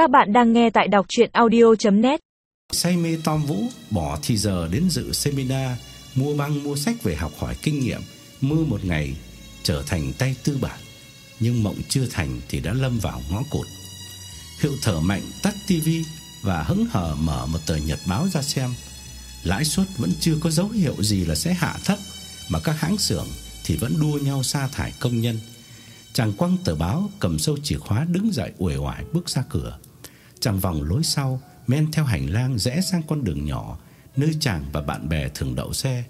Các bạn đang nghe tại đọc chuyện audio.net Say mê Tom Vũ bỏ thì giờ đến dự seminar, mua băng mua sách về học hỏi kinh nghiệm, mưa một ngày trở thành tay tư bản. Nhưng mộng chưa thành thì đã lâm vào ngõ cụt. Hiệu thở mạnh tắt tivi và hứng hờ mở một tờ nhật báo ra xem. Lãi suất vẫn chưa có dấu hiệu gì là sẽ hạ thấp, mà các hãng xưởng thì vẫn đua nhau sa thải công nhân. Chàng quăng tờ báo cầm sâu chìa khóa đứng dậy uể oải bước ra cửa. Chàng vòng lối sau, men theo hành lang rẽ sang con đường nhỏ nơi chàng và bạn bè thường đậu xe.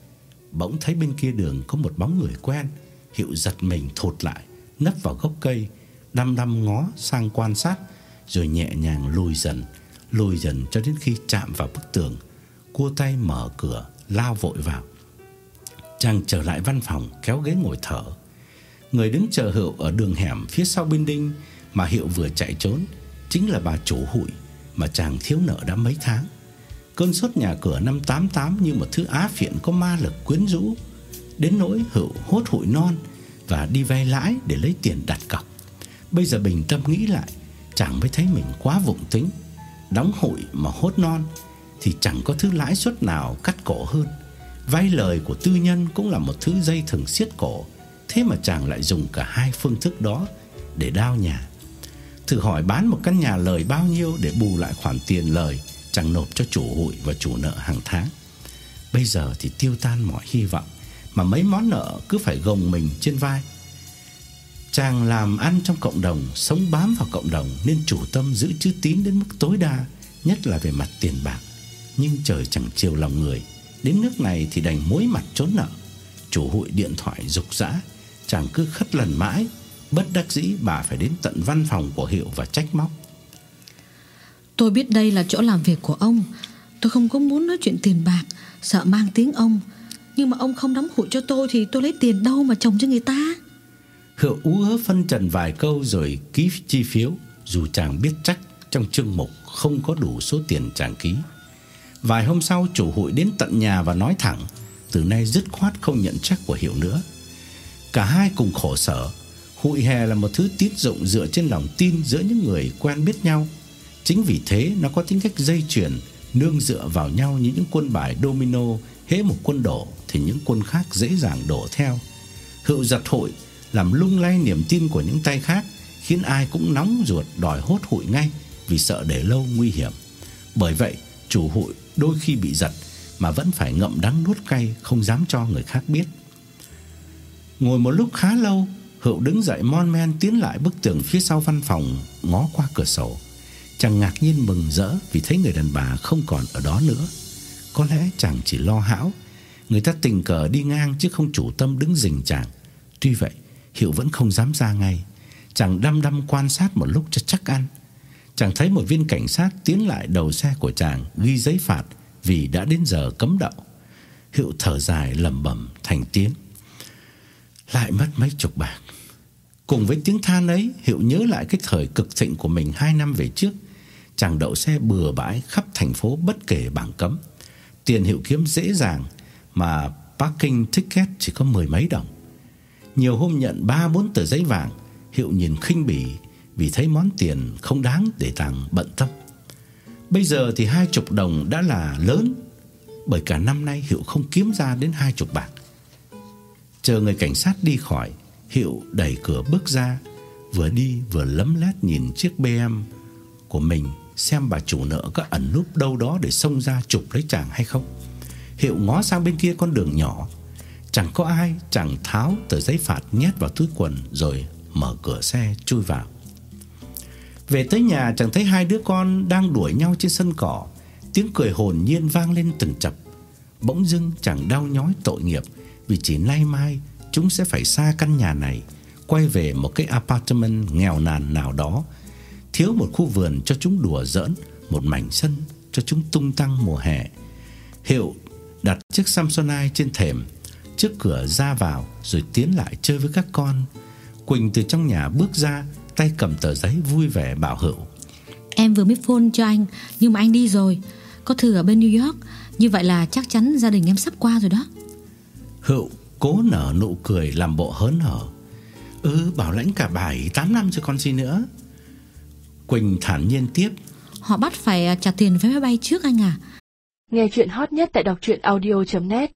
Bỗng thấy bên kia đường có một bóng người quen, Hiệu giật mình thụt lại, nấp vào gốc cây, đăm đăm ngó sang quan sát rồi nhẹ nhàng lùi dần, lùi dần cho đến khi chạm vào bức tường, cua tay mở cửa, lao vội vào. Chàng trở lại văn phòng kéo ghế ngồi thở. Người đứng chờ Hiệu ở đường hẻm phía sau bên đinh mà Hiệu vừa chạy trốn chính là bà chủ hụi mà chàng thiếu nợ đã mấy tháng. Cơn sốt nhà cửa năm 88 như một thứ á phiện có ma lực quyến rũ, đến nỗi Hữu hốt hụi non và đi vay lãi để lấy tiền đặt cọc. Bây giờ bình tâm nghĩ lại, chàng mới thấy mình quá vụng tính, đóng hụi mà hốt non thì chẳng có thứ lãi suất nào cắt cổ hơn. Vay lời của tư nhân cũng là một thứ dây thường siết cổ, thế mà chàng lại dùng cả hai phương thức đó để đao nhà. Thử hỏi bán một căn nhà lời bao nhiêu để bù lại khoản tiền lời chẳng nộp cho chủ hụi và chủ nợ hàng tháng. Bây giờ thì tiêu tan mọi hy vọng, mà mấy món nợ cứ phải gồng mình trên vai. Chàng làm ăn trong cộng đồng, sống bám vào cộng đồng nên chủ tâm giữ chữ tín đến mức tối đa, nhất là về mặt tiền bạc. Nhưng trời chẳng chiều lòng người, đến nước này thì đành mối mặt trốn nợ. Chủ hụi điện thoại rục rã chàng cứ khất lần mãi Bất đắc dĩ bà phải đến tận văn phòng của Hiệu và trách móc. Tôi biết đây là chỗ làm việc của ông. Tôi không có muốn nói chuyện tiền bạc Sợ mang tiếng ông. Nhưng mà ông không đóng hụi cho tôi Thì tôi lấy tiền đâu mà trồng cho người ta. Hiệu ú hớ phân trần vài câu rồi ký chi phiếu Dù chàng biết chắc trong chương mục không có đủ số tiền chàng ký. Vài hôm sau chủ hụi đến tận nhà và nói thẳng Từ nay dứt khoát không nhận chắc của Hiệu nữa. Cả hai cùng khổ sở Hội hè là một thứ tín dụng dựa trên lòng tin giữa những người quen biết nhau. Chính vì thế nó có tính cách dây chuyền, nương dựa vào nhau như những quân bài domino, hễ một quân đổ thì những quân khác dễ dàng đổ theo. Hữu giật hội làm lung lay niềm tin của những tay khác, khiến ai cũng nóng ruột đòi hốt hụi ngay vì sợ để lâu nguy hiểm. Bởi vậy, chủ hụi đôi khi bị giật mà vẫn phải ngậm đắng nuốt cay không dám cho người khác biết. Ngồi một lúc khá lâu, Hữu đứng dậy mon men tiến lại bức tường phía sau văn phòng, ngó qua cửa sổ. Chàng ngạc nhiên mừng rỡ vì thấy người đàn bà không còn ở đó nữa. Có lẽ chàng chỉ lo hão, người ta tình cờ đi ngang chứ không chủ tâm đứng rình chàng. Tuy vậy, Hiệu vẫn không dám ra ngay. Chàng đăm đăm quan sát một lúc cho chắc ăn. Chàng thấy một viên cảnh sát tiến lại đầu xe của chàng ghi giấy phạt vì đã đến giờ cấm đậu. Hiệu thở dài lẩm bẩm thành tiếng. Lại mất mấy chục bạc. Cùng với tiếng than ấy, Hiệu nhớ lại cái thời cực thịnh của mình hai năm về trước. Chàng đậu xe bừa bãi khắp thành phố bất kể bảng cấm. Tiền Hiệu kiếm dễ dàng, Mà parking ticket chỉ có mười mấy đồng. Nhiều hôm nhận 3-4 tờ giấy vàng, Hiệu nhìn khinh bỉ Vì thấy món tiền không đáng để tàng bận tâm. Bây giờ thì hai chục đồng đã là lớn, Bởi cả năm nay Hiệu không kiếm ra đến hai chục bạc. Chờ người cảnh sát đi khỏi, Hiệu đẩy cửa bước ra, vừa đi vừa lấm lét nhìn chiếc BM của mình xem bà chủ nợ có ẩn núp đâu đó để xông ra chụp lấy chàng hay không. Hiệu ngó sang bên kia con đường nhỏ, chẳng có ai, chẳng tháo tờ giấy phạt nhét vào túi quần rồi mở cửa xe chui vào. Về tới nhà chẳng thấy hai đứa con đang đuổi nhau trên sân cỏ, tiếng cười hồn nhiên vang lên từng chập. Bỗng dưng chẳng đau nhói tội nghiệp vì chỉ nay mai chúng sẽ phải xa căn nhà này, quay về một cái apartment nghèo nàn nào đó, thiếu một khu vườn cho chúng đùa giỡn, một mảnh sân cho chúng tung tăng mùa hè. Hiệu đặt chiếc Samsonite trên thềm, trước cửa ra vào rồi tiến lại chơi với các con. Quỳnh từ trong nhà bước ra, tay cầm tờ giấy vui vẻ bảo Hữu. Em vừa mới phone cho anh, nhưng mà anh đi rồi. Có thư ở bên New York, như vậy là chắc chắn gia đình em sắp qua rồi đó. Hữu cố nở nụ cười làm bộ hớn hở. Ừ, bảo lãnh cả 7 8 năm rồi còn gì nữa. Quỳnh thản nhiên tiếp Họ bắt phải à, trả tiền vé máy bay trước anh à Nghe chuyện hot nhất tại đọc truyện audio.net